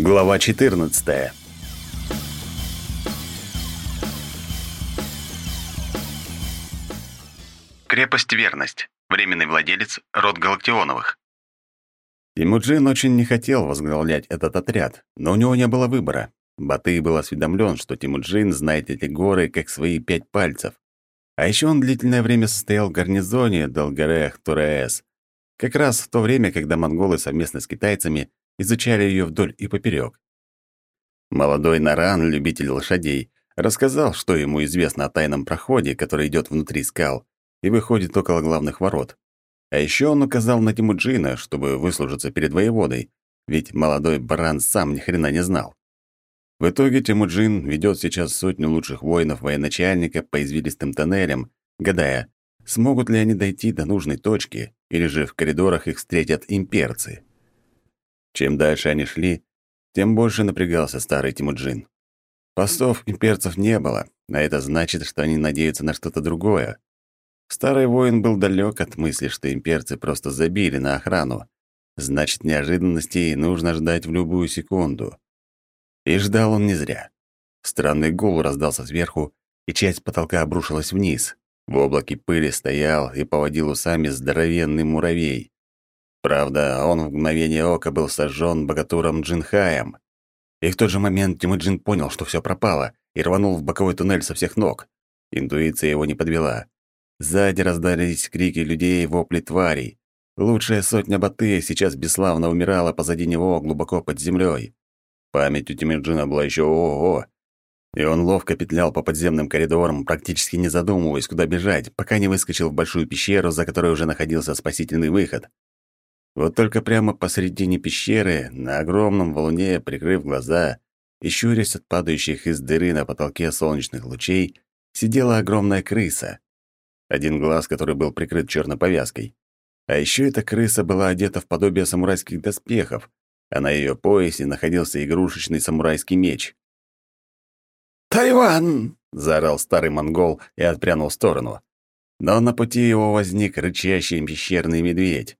Глава 14. Крепость Верность. Временный владелец род Галактионовых. Тимуджин очень не хотел возглавлять этот отряд, но у него не было выбора. Батый был осведомлен, что Тимуджин знает эти горы как свои пять пальцев. А еще он длительное время состоял в гарнизоне Долгарех-Туреэс, как раз в то время, когда монголы совместно с китайцами изучали ее вдоль и поперек. Молодой Наран, любитель лошадей, рассказал, что ему известно о тайном проходе, который идет внутри скал и выходит около главных ворот. А еще он указал на Тимуджина, чтобы выслужиться перед воеводой, ведь молодой баран сам ни хрена не знал. В итоге Тимуджин ведет сейчас сотню лучших воинов военачальника по извилистым тоннелям, гадая, смогут ли они дойти до нужной точки, или же в коридорах их встретят имперцы. Чем дальше они шли, тем больше напрягался старый Тимуджин. Постов имперцев не было, а это значит, что они надеются на что-то другое. Старый воин был далек от мысли, что имперцы просто забили на охрану. Значит, неожиданностей нужно ждать в любую секунду. И ждал он не зря. Странный гул раздался сверху, и часть потолка обрушилась вниз. В облаке пыли стоял и поводил усами здоровенный муравей. Правда, он в мгновение ока был сожжен богатуром Джинхаем. И в тот же момент Тимуджин понял, что все пропало, и рванул в боковой туннель со всех ног. Интуиция его не подвела. Сзади раздались крики людей вопли тварей. Лучшая сотня баты сейчас бесславно умирала позади него, глубоко под землей. Память у Тимуджина была еще ого-го. И он ловко петлял по подземным коридорам, практически не задумываясь, куда бежать, пока не выскочил в большую пещеру, за которой уже находился спасительный выход. Вот только прямо посредине пещеры, на огромном валуне, прикрыв глаза и щурясь от падающих из дыры на потолке солнечных лучей, сидела огромная крыса. Один глаз, который был прикрыт черной повязкой. А еще эта крыса была одета в подобие самурайских доспехов, а на ее поясе находился игрушечный самурайский меч. «Тайван!» — заорал старый монгол и отпрянул в сторону. Но на пути его возник рычащий пещерный медведь.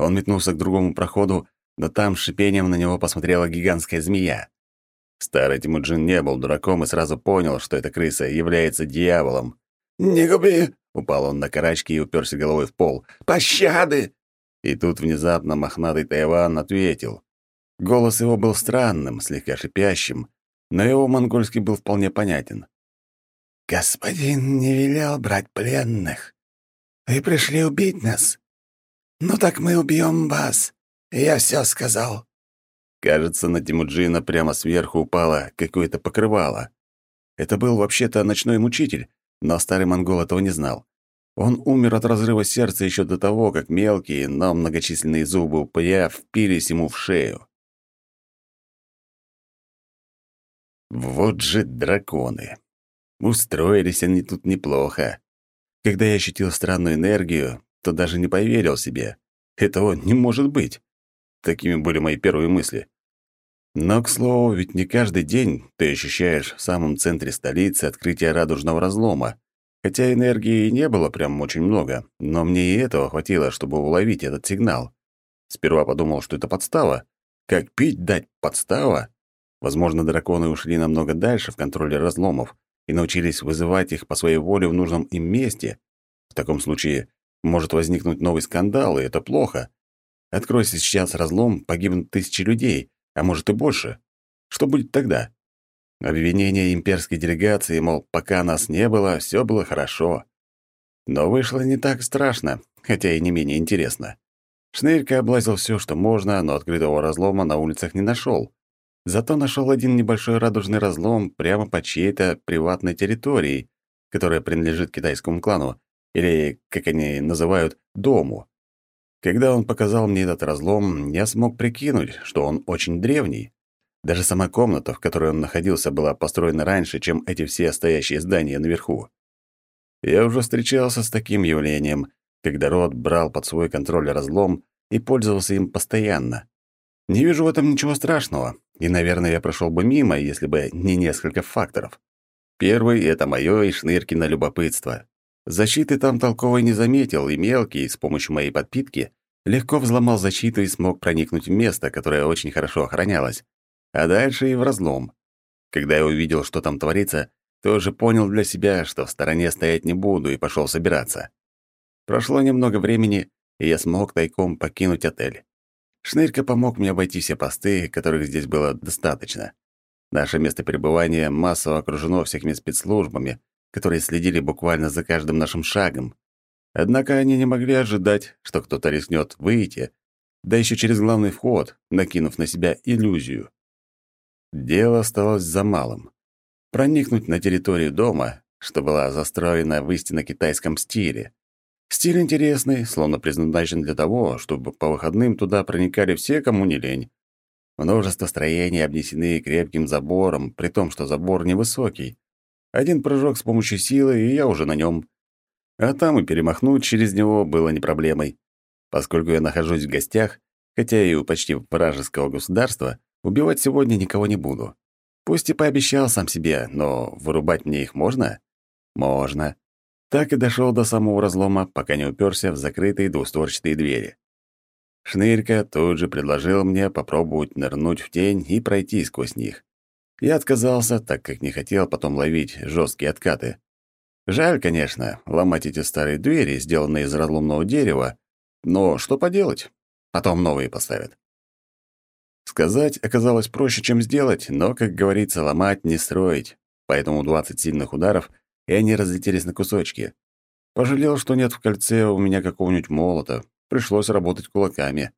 Он метнулся к другому проходу, но там с шипением на него посмотрела гигантская змея. Старый Тимуджин не был дураком и сразу понял, что эта крыса является дьяволом. «Не губи!» — упал он на карачки и уперся головой в пол. «Пощады!» И тут внезапно мохнатый Тайван ответил. Голос его был странным, слегка шипящим, но его монгольский был вполне понятен. «Господин не велел брать пленных. Вы пришли убить нас. «Ну так мы убьем вас. Я все сказал». Кажется, на Тимуджина прямо сверху упало какое-то покрывало. Это был вообще-то ночной мучитель, но старый монгол этого не знал. Он умер от разрыва сердца еще до того, как мелкие, но многочисленные зубы упыря впились ему в шею. Вот же драконы. Устроились они тут неплохо. Когда я ощутил странную энергию, то даже не поверил себе. Этого не может быть. Такими были мои первые мысли. Но, к слову, ведь не каждый день ты ощущаешь в самом центре столицы открытие радужного разлома. Хотя энергии и не было прям очень много, но мне и этого хватило, чтобы уловить этот сигнал. Сперва подумал, что это подстава. Как пить дать подстава? Возможно, драконы ушли намного дальше в контроле разломов и научились вызывать их по своей воле в нужном им месте. В таком случае может возникнуть новый скандал, и это плохо. Откройся сейчас разлом, погибнут тысячи людей, а может и больше. Что будет тогда? Обвинение имперской делегации, мол, пока нас не было, все было хорошо. Но вышло не так страшно, хотя и не менее интересно. Шнырька облазил все, что можно, но открытого разлома на улицах не нашел. Зато нашел один небольшой радужный разлом прямо по чьей-то приватной территории, которая принадлежит китайскому клану, или, как они называют, дому. Когда он показал мне этот разлом, я смог прикинуть, что он очень древний. Даже сама комната, в которой он находился, была построена раньше, чем эти все стоящие здания наверху. Я уже встречался с таким явлением, когда род брал под свой контроль разлом и пользовался им постоянно. Не вижу в этом ничего страшного, и, наверное, я прошел бы мимо, если бы не несколько факторов. Первый — это моё и Шныркино любопытство. Защиты там толковой не заметил, и мелкий, с помощью моей подпитки, легко взломал защиту и смог проникнуть в место, которое очень хорошо охранялось. а дальше и в разлом. Когда я увидел, что там творится, тоже понял для себя, что в стороне стоять не буду, и пошел собираться. Прошло немного времени, и я смог тайком покинуть отель. Шнырька помог мне обойти все посты, которых здесь было достаточно. Наше место пребывания массово окружено всякими спецслужбами, которые следили буквально за каждым нашим шагом. Однако они не могли ожидать, что кто-то рискнет выйти, да еще через главный вход, накинув на себя иллюзию. Дело осталось за малым. Проникнуть на территорию дома, что была застроена в истинно китайском стиле. Стиль интересный, словно предназначен для того, чтобы по выходным туда проникали все, кому не лень. Множество строений обнесены крепким забором, при том, что забор невысокий. Один прыжок с помощью силы, и я уже на нем. А там и перемахнуть через него было не проблемой. Поскольку я нахожусь в гостях, хотя и у почти вражеского государства, убивать сегодня никого не буду. Пусть и пообещал сам себе, но вырубать мне их можно? Можно. Так и дошел до самого разлома, пока не уперся в закрытые двустворчатые двери. Шнырька тут же предложил мне попробовать нырнуть в тень и пройти сквозь них. Я отказался, так как не хотел потом ловить жесткие откаты. Жаль, конечно, ломать эти старые двери, сделанные из разломного дерева, но что поделать? Потом новые поставят. Сказать оказалось проще, чем сделать, но, как говорится, ломать не строить. Поэтому 20 сильных ударов и они разлетелись на кусочки. Пожалел, что нет в кольце у меня какого-нибудь молота. Пришлось работать кулаками.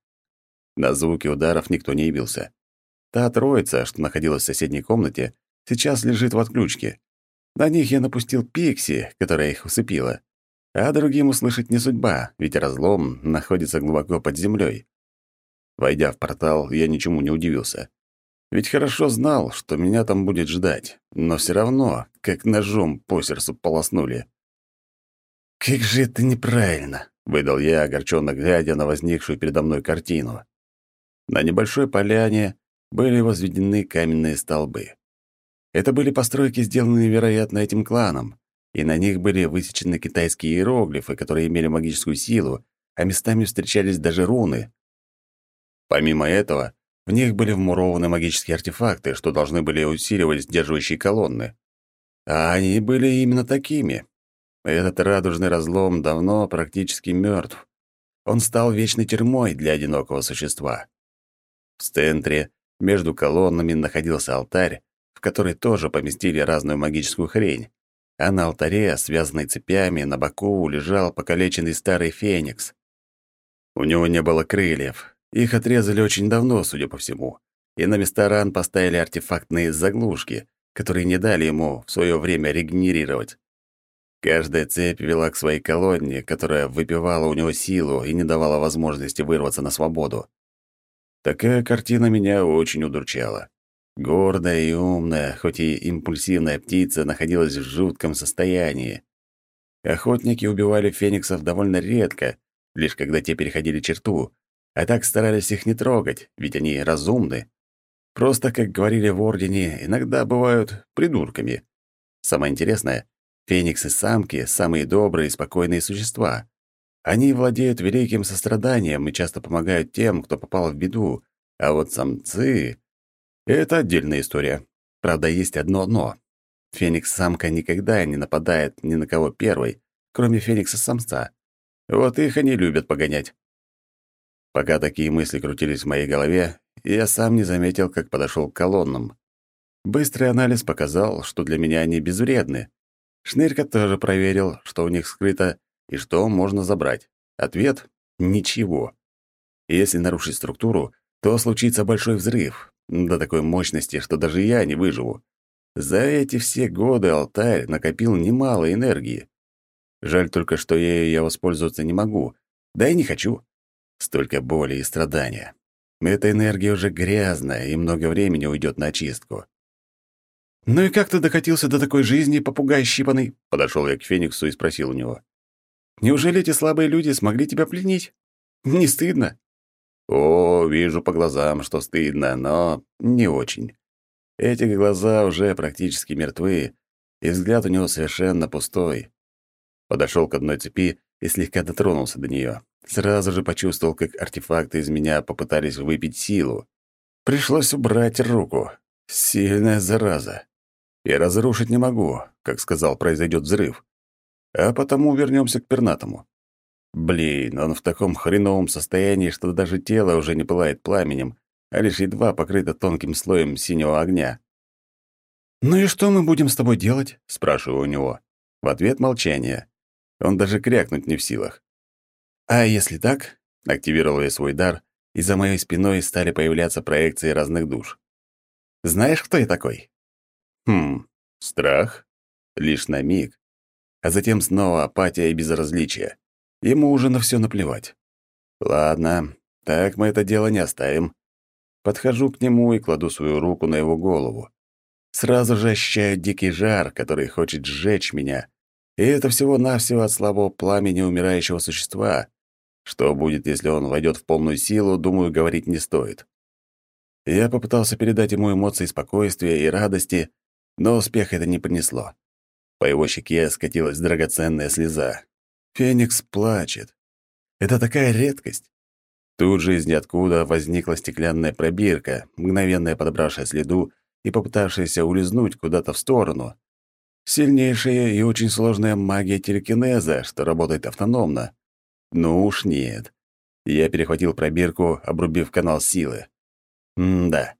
На звуки ударов никто не явился. Та троица, что находилась в соседней комнате, сейчас лежит в отключке. На них я напустил пикси, которая их усыпила. А другим услышать не судьба, ведь разлом находится глубоко под землей. Войдя в портал, я ничему не удивился. Ведь хорошо знал, что меня там будет ждать, но все равно, как ножом по сердцу полоснули. «Как же это неправильно!» — выдал я, огорченно глядя на возникшую передо мной картину. На небольшой поляне были возведены каменные столбы. Это были постройки, сделанные, вероятно, этим кланом, и на них были высечены китайские иероглифы, которые имели магическую силу, а местами встречались даже руны. Помимо этого, в них были вмурованы магические артефакты, что должны были усиливать сдерживающие колонны. А они были именно такими. Этот радужный разлом давно практически мертв. Он стал вечной тюрьмой для одинокого существа. В центре, между колоннами, находился алтарь, в который тоже поместили разную магическую хрень. А на алтаре, связанный цепями, на боку лежал покалеченный старый феникс. У него не было крыльев, их отрезали очень давно, судя по всему, и на места ран поставили артефактные заглушки, которые не дали ему в свое время регенерировать. Каждая цепь вела к своей колонне, которая выпивала у него силу и не давала возможности вырваться на свободу. Такая картина меня очень удручала. Гордая и умная, хоть и импульсивная птица находилась в жутком состоянии. Охотники убивали фениксов довольно редко, лишь когда те переходили черту, а так старались их не трогать, ведь они разумны. Просто, как говорили в Ордене, иногда бывают придурками. Самое интересное, фениксы-самки — самые добрые и спокойные существа. Они владеют великим состраданием и часто помогают тем, кто попал в беду, а вот самцы — это отдельная история. Правда, есть одно «но». Феникс-самка никогда не нападает ни на кого первой, кроме феникса-самца. Вот их они любят погонять. Пока такие мысли крутились в моей голове, я сам не заметил, как подошел к колоннам. Быстрый анализ показал, что для меня они безвредны. Шнырька тоже проверил, что у них скрыто и что можно забрать. Ответ — ничего. Если нарушить структуру, то случится большой взрыв, до такой мощности, что даже я не выживу. За эти все годы алтарь накопил немало энергии. Жаль только, что ею я воспользоваться не могу, да и не хочу. Столько боли и страдания. Эта энергия уже грязная, и много времени уйдет на очистку. «Ну и как ты докатился до такой жизни, попугай щипанный?» Подошел я к Фениксу и спросил у него. «Неужели эти слабые люди смогли тебя пленить? Не стыдно?» «О, вижу по глазам, что стыдно, но не очень. Эти глаза уже практически мертвы, и взгляд у него совершенно пустой». Подошел к одной цепи и слегка дотронулся до нее. Сразу же почувствовал, как артефакты из меня попытались выпить силу. Пришлось убрать руку. Сильная зараза. Я разрушить не могу, как сказал, произойдет взрыв. А потому вернемся к пернатому. Блин, он в таком хреновом состоянии, что даже тело уже не пылает пламенем, а лишь едва покрыто тонким слоем синего огня. «Ну и что мы будем с тобой делать?» — спрашиваю у него. В ответ молчание. Он даже крякнуть не в силах. «А если так?» — активировал я свой дар, и за моей спиной стали появляться проекции разных душ. «Знаешь, кто я такой?» «Хм, страх?» Лишь на миг. А затем снова апатия и безразличие. Ему уже на все наплевать. Ладно, так мы это дело не оставим. Подхожу к нему и кладу свою руку на его голову. Сразу же ощущаю дикий жар, который хочет сжечь меня. И это всего-навсего от слабого пламени умирающего существа. Что будет, если он войдет в полную силу, думаю, говорить не стоит. Я попытался передать ему эмоции спокойствия и радости, но успеха это не принесло. По его щеке скатилась драгоценная слеза. Феникс плачет. Это такая редкость. Тут же из ниоткуда возникла стеклянная пробирка, мгновенно подобравшая следу и попытавшаяся улизнуть куда-то в сторону. Сильнейшая и очень сложная магия телекинеза, что работает автономно. Ну уж нет. Я перехватил пробирку, обрубив канал силы. М-да.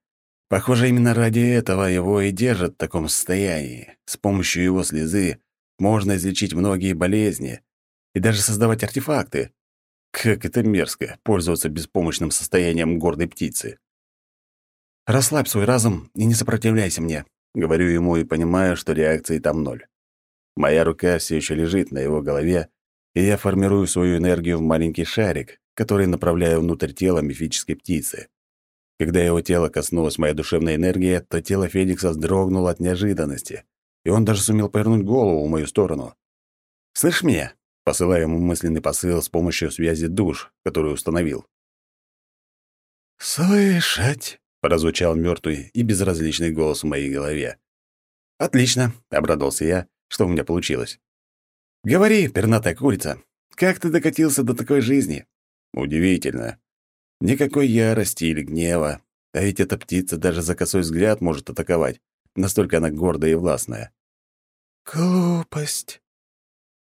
Похоже, именно ради этого его и держат в таком состоянии. С помощью его слезы можно излечить многие болезни и даже создавать артефакты. Как это мерзко — пользоваться беспомощным состоянием гордой птицы. «Расслабь свой разум и не сопротивляйся мне», — говорю ему и понимаю, что реакции там ноль. Моя рука все еще лежит на его голове, и я формирую свою энергию в маленький шарик, который направляю внутрь тела мифической птицы. Когда его тело коснулась моя душевная энергия, то тело Феникса вздрогнуло от неожиданности, и он даже сумел повернуть голову в мою сторону. «Слышь меня?» посылая ему мысленный посыл с помощью связи душ, которую установил. «Слышать!» — прозвучал мертвый и безразличный голос в моей голове. «Отлично!» — обрадовался я, что у меня получилось. «Говори, пернатая курица, как ты докатился до такой жизни?» «Удивительно. Никакой ярости или гнева, а ведь эта птица даже за косой взгляд может атаковать, настолько она гордая и властная». «Глупость».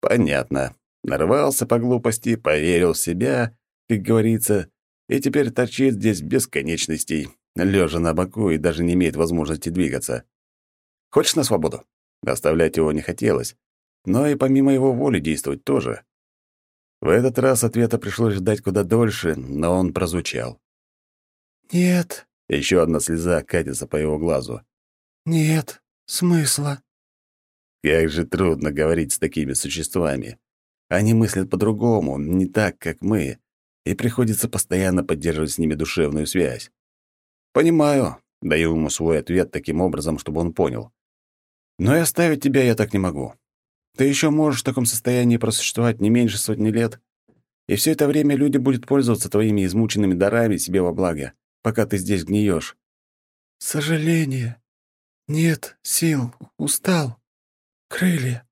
«Понятно. Нарвался по глупости, поверил в себя, как говорится, и теперь торчит здесь бесконечностей, лежа на боку и даже не имеет возможности двигаться. Хочешь на свободу? Оставлять его не хотелось, но и помимо его воли действовать тоже. В этот раз ответа пришлось ждать куда дольше, но он прозвучал. «Нет». Еще одна слеза катится по его глазу. «Нет смысла». Как же трудно говорить с такими существами. Они мыслят по-другому, не так, как мы, и приходится постоянно поддерживать с ними душевную связь. Понимаю, даю ему свой ответ таким образом, чтобы он понял. Но и оставить тебя я так не могу. Ты еще можешь в таком состоянии просуществовать не меньше сотни лет, и все это время люди будут пользоваться твоими измученными дарами себе во благо, пока ты здесь гниешь. Сожаление. Нет сил, устал. Крылья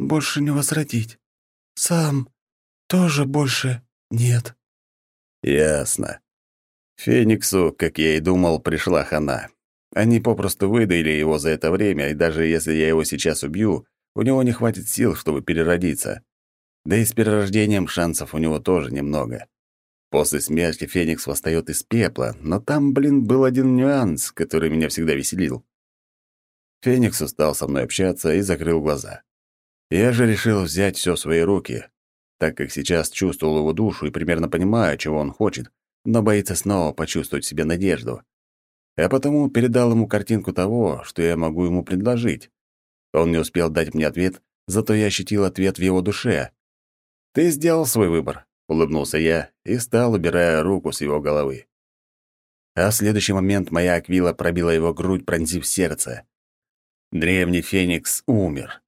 больше не возродить. Сам тоже больше нет». «Ясно. Фениксу, как я и думал, пришла хана. Они попросту выдаили его за это время, и даже если я его сейчас убью, у него не хватит сил, чтобы переродиться. Да и с перерождением шансов у него тоже немного. После смерти Феникс восстает из пепла, но там, блин, был один нюанс, который меня всегда веселил. Феникс устал со мной общаться и закрыл глаза. Я же решил взять все в свои руки, так как сейчас чувствовал его душу и примерно понимаю, чего он хочет, но боится снова почувствовать в себе надежду. А потому передал ему картинку того, что я могу ему предложить. Он не успел дать мне ответ, зато я ощутил ответ в его душе. «Ты сделал свой выбор», — улыбнулся я и стал, убирая руку с его головы. А в следующий момент моя аквила пробила его грудь, пронзив сердце. Древний феникс умер.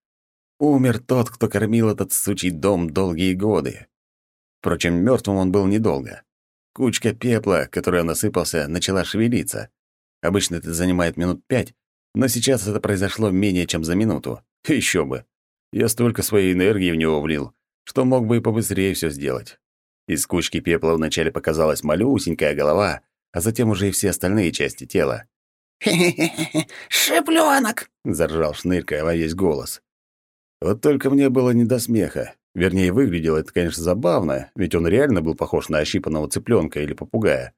Умер тот, кто кормил этот сучий дом долгие годы. Впрочем, мертвым он был недолго. Кучка пепла, которая насыпался, начала шевелиться. Обычно это занимает минут пять, но сейчас это произошло менее чем за минуту. Еще бы. Я столько своей энергии в него влил, что мог бы и побыстрее все сделать. Из кучки пепла вначале показалась малюсенькая голова, а затем уже и все остальные части тела. «Хе-хе-хе, шиплёнок!» — заржал шныркая во весь голос. Вот только мне было не до смеха. Вернее, выглядело это, конечно, забавно, ведь он реально был похож на ощипанного цыпленка или попугая.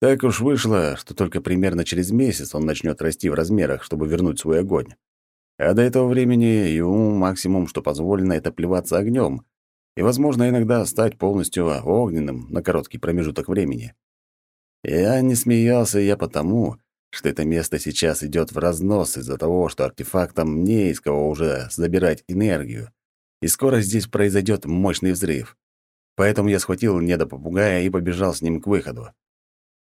Так уж вышло, что только примерно через месяц он начнет расти в размерах, чтобы вернуть свой огонь. А до этого времени ему максимум, что позволено, это плеваться огнем, и, возможно, иногда стать полностью огненным на короткий промежуток времени. Я не смеялся я потому, что это место сейчас идет в разнос из-за того, что артефактам не из кого уже забирать энергию, и скоро здесь произойдет мощный взрыв. Поэтому я схватил недопопугая и побежал с ним к выходу.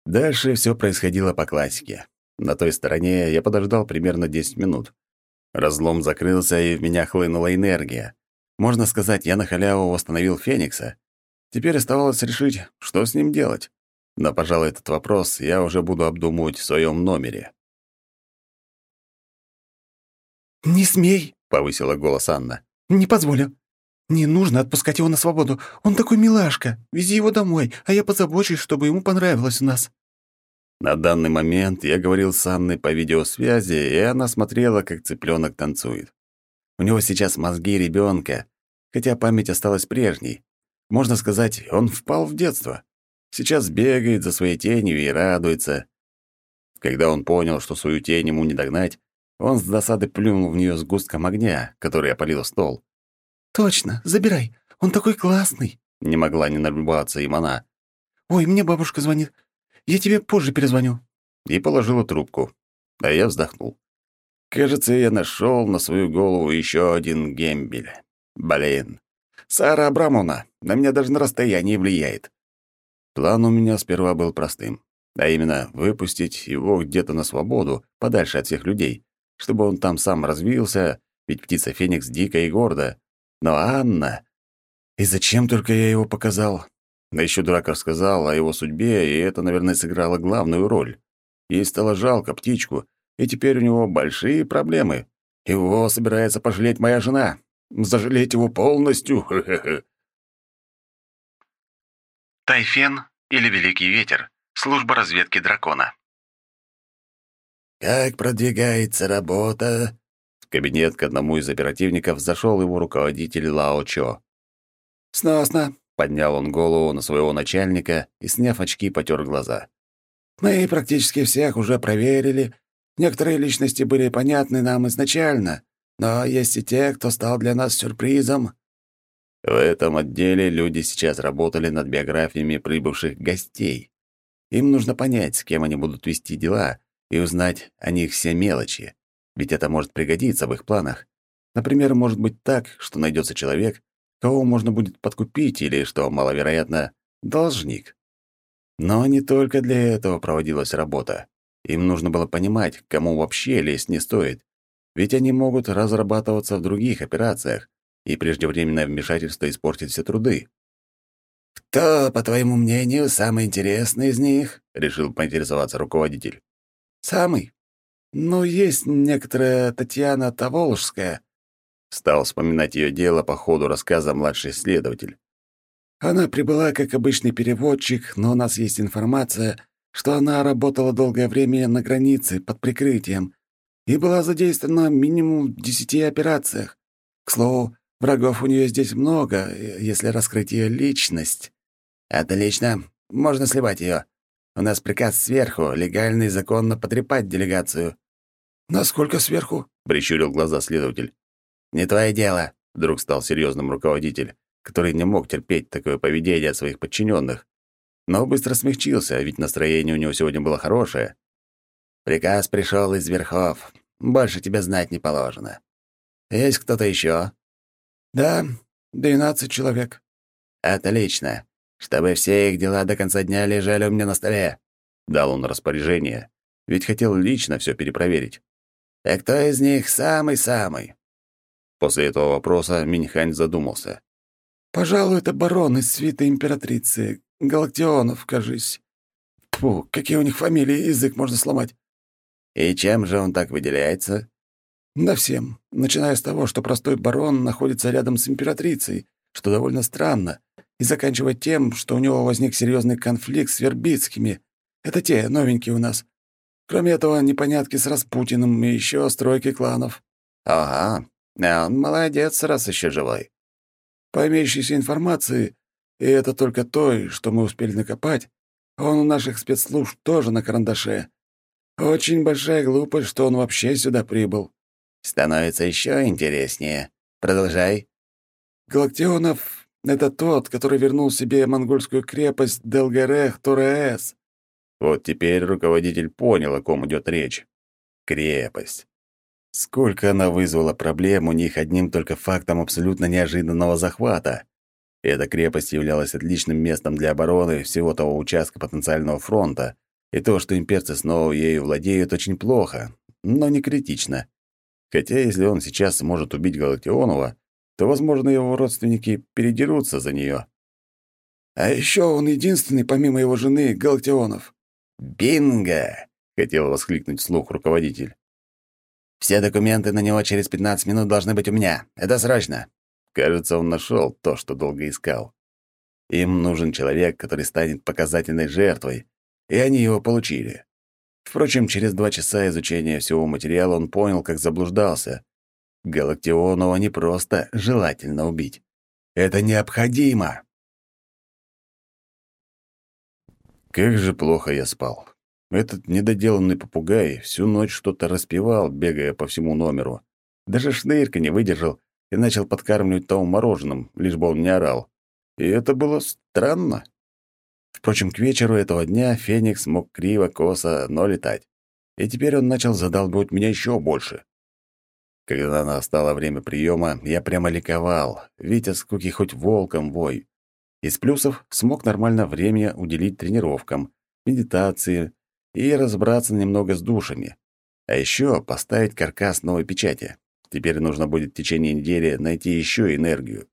Дальше все происходило по классике. На той стороне я подождал примерно 10 минут. Разлом закрылся, и в меня хлынула энергия. Можно сказать, я на халяву восстановил Феникса. Теперь оставалось решить, что с ним делать. Но, пожалуй, этот вопрос я уже буду обдумывать в своем номере. «Не смей!» — повысила голос Анна. «Не позволю. Не нужно отпускать его на свободу. Он такой милашка. Вези его домой, а я позабочусь, чтобы ему понравилось у нас». На данный момент я говорил с Анной по видеосвязи, и она смотрела, как цыпленок танцует. У него сейчас мозги ребенка, хотя память осталась прежней. Можно сказать, он впал в детство. Сейчас бегает за своей тенью и радуется. Когда он понял, что свою тень ему не догнать, он с досады плюнул в нее сгустком огня, который опалил стол. «Точно, забирай. Он такой классный!» Не могла не набиваться им она. «Ой, мне бабушка звонит. Я тебе позже перезвоню». И положила трубку. А я вздохнул. Кажется, я нашел на свою голову еще один гембель. Блин. Сара Абрамовна на меня даже на расстоянии влияет. План у меня сперва был простым, а именно выпустить его где-то на свободу, подальше от всех людей, чтобы он там сам развился, ведь птица Феникс дикая и горда. Но Анна... И зачем только я его показал? Да еще дурак рассказал о его судьбе, и это, наверное, сыграло главную роль. Ей стало жалко птичку, и теперь у него большие проблемы. Его собирается пожалеть моя жена. Зажалеть его полностью. Тайфен или Великий Ветер. Служба разведки дракона. «Как продвигается работа?» В кабинет к одному из оперативников зашел его руководитель Лао Чо. «Сносно», — поднял он голову на своего начальника и, сняв очки, потер глаза. «Мы практически всех уже проверили. Некоторые личности были понятны нам изначально, но есть и те, кто стал для нас сюрпризом. В этом отделе люди сейчас работали над биографиями прибывших гостей. Им нужно понять, с кем они будут вести дела, и узнать о них все мелочи, ведь это может пригодиться в их планах. Например, может быть так, что найдется человек, кого можно будет подкупить или, что маловероятно, должник. Но не только для этого проводилась работа. Им нужно было понимать, кому вообще лезть не стоит, ведь они могут разрабатываться в других операциях, и преждевременное вмешательство испортит все труды. «Кто, по твоему мнению, самый интересный из них?» — решил поинтересоваться руководитель. «Самый? Ну, есть некоторая Татьяна Таволжская». Стал вспоминать ее дело по ходу рассказа младший следователь. «Она прибыла как обычный переводчик, но у нас есть информация, что она работала долгое время на границе под прикрытием и была задействована минимум в десяти операциях. К слову, Врагов у нее здесь много, если раскрыть ее личность. Отлично. Можно сливать ее. У нас приказ сверху, легально и законно потрепать делегацию. Насколько сверху? прищурил глаза следователь. Не твое дело, вдруг стал серьезным руководитель, который не мог терпеть такое поведение от своих подчиненных. Но быстро смягчился, ведь настроение у него сегодня было хорошее. Приказ пришел из верхов. Больше тебе знать не положено. Есть кто-то еще? «Да, двенадцать человек». «Отлично. Чтобы все их дела до конца дня лежали у меня на столе». Дал он распоряжение, ведь хотел лично все перепроверить. «А кто из них самый-самый?» После этого вопроса Миньхань задумался. «Пожалуй, это барон из свиты императрицы. Галактионов, кажись. Фу, какие у них фамилии, язык можно сломать». «И чем же он так выделяется?» Да всем, начиная с того, что простой барон находится рядом с императрицей, что довольно странно, и заканчивая тем, что у него возник серьезный конфликт с Вербицкими, Это те, новенькие у нас. Кроме этого, непонятки с Распутиным и еще стройки кланов». «Ага, а он молодец, раз еще живой». По имеющейся информации, и это только той, что мы успели накопать, он у наших спецслужб тоже на карандаше. Очень большая глупость, что он вообще сюда прибыл. Становится еще интереснее. Продолжай. Галактионов — это тот, который вернул себе монгольскую крепость Делгарех Туреэс. Вот теперь руководитель понял, о ком идет речь. Крепость. Сколько она вызвала проблем у них одним только фактом абсолютно неожиданного захвата. Эта крепость являлась отличным местом для обороны всего того участка потенциального фронта, и то, что имперцы снова ею владеют, очень плохо, но не критично. Хотя если он сейчас сможет убить Галактионова, то, возможно, его родственники передерутся за нее. А еще он единственный, помимо его жены, Галактионов. «Бинго!» — хотел воскликнуть вслух руководитель. «Все документы на него через 15 минут должны быть у меня. Это срочно!» Кажется, он нашел то, что долго искал. Им нужен человек, который станет показательной жертвой, и они его получили. Впрочем, через два часа изучения всего материала он понял, как заблуждался. Галактионова не просто желательно убить. Это необходимо. Как же плохо я спал. Этот недоделанный попугай всю ночь что-то распевал, бегая по всему номеру. Даже шнырька не выдержал и начал подкармливать Тому мороженым, лишь бы он не орал. И это было странно. Впрочем, к вечеру этого дня Феникс мог криво-косо, но летать. И теперь он начал задалбывать меня еще больше. Когда настало время приема, я прямо ликовал. Витя скуки хоть волком вой. Из плюсов смог нормально время уделить тренировкам, медитации и разобраться немного с душами. А еще поставить каркас новой печати. Теперь нужно будет в течение недели найти еще энергию.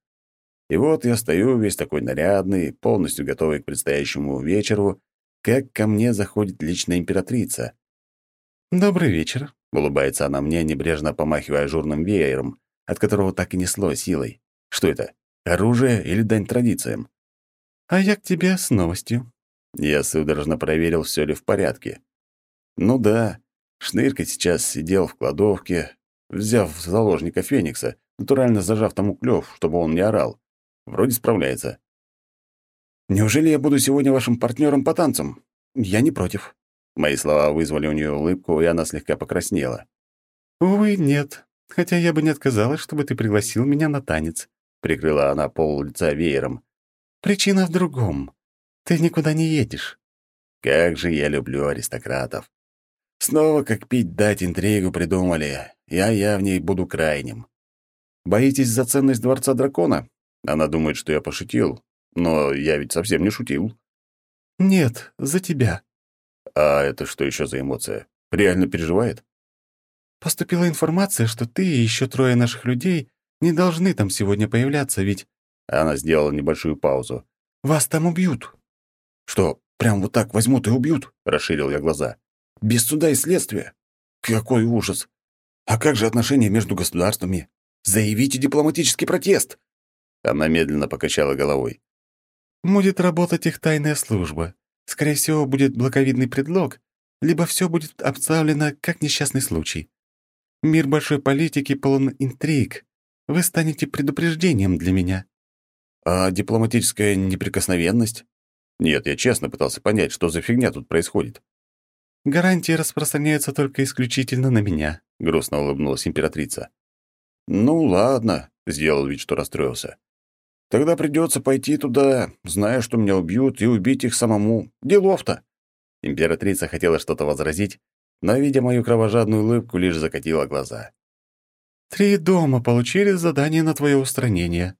И вот я стою весь такой нарядный, полностью готовый к предстоящему вечеру, как ко мне заходит личная императрица. «Добрый вечер», — улыбается она мне, небрежно помахивая ажурным веером, от которого так и несло силой. «Что это? Оружие или дань традициям?» «А я к тебе с новостью». Я судорожно проверил, все ли в порядке. Ну да, Шнырька сейчас сидел в кладовке, взяв заложника Феникса, натурально зажав тому клюв, чтобы он не орал. Вроде справляется. «Неужели я буду сегодня вашим партнером по танцам? Я не против». Мои слова вызвали у нее улыбку, и она слегка покраснела. «Увы, нет. Хотя я бы не отказалась, чтобы ты пригласил меня на танец», — прикрыла она пол лица веером. «Причина в другом. Ты никуда не едешь». Как же я люблю аристократов. Снова как пить дать интригу придумали, я я в ней буду крайним. Боитесь за ценность Дворца Дракона? Она думает, что я пошутил, но я ведь совсем не шутил. Нет, за тебя. А это что еще за эмоция? Реально переживает? Поступила информация, что ты и еще трое наших людей не должны там сегодня появляться, ведь... Она сделала небольшую паузу. Вас там убьют. Что, прям вот так возьмут и убьют? Расширил я глаза. Без суда и следствия. Какой ужас. А как же отношения между государствами? Заявите дипломатический протест. Она медленно покачала головой. Будет работать их тайная служба. Скорее всего, будет благовидный предлог, либо все будет обставлено как несчастный случай. Мир большой политики полон интриг. Вы станете предупреждением для меня. А дипломатическая неприкосновенность? Нет, я честно пытался понять, что за фигня тут происходит. Гарантии распространяются только исключительно на меня, грустно улыбнулась императрица. Ну ладно, сделал вид, что расстроился. Тогда придется пойти туда, зная, что меня убьют, и убить их самому. Делов-то. Императрица хотела что-то возразить, но, видя мою кровожадную улыбку, лишь закатила глаза. «Три дома получили задание на твое устранение.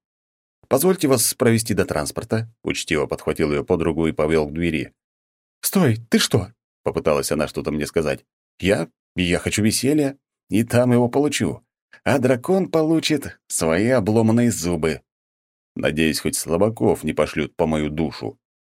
Позвольте вас провести до транспорта», — учтиво подхватил ее подругу и повел к двери. «Стой, ты что?» — попыталась она что-то мне сказать. «Я? Я хочу веселья, и там его получу. А дракон получит свои обломанные зубы». Надеюсь, хоть слабаков не пошлют по мою душу.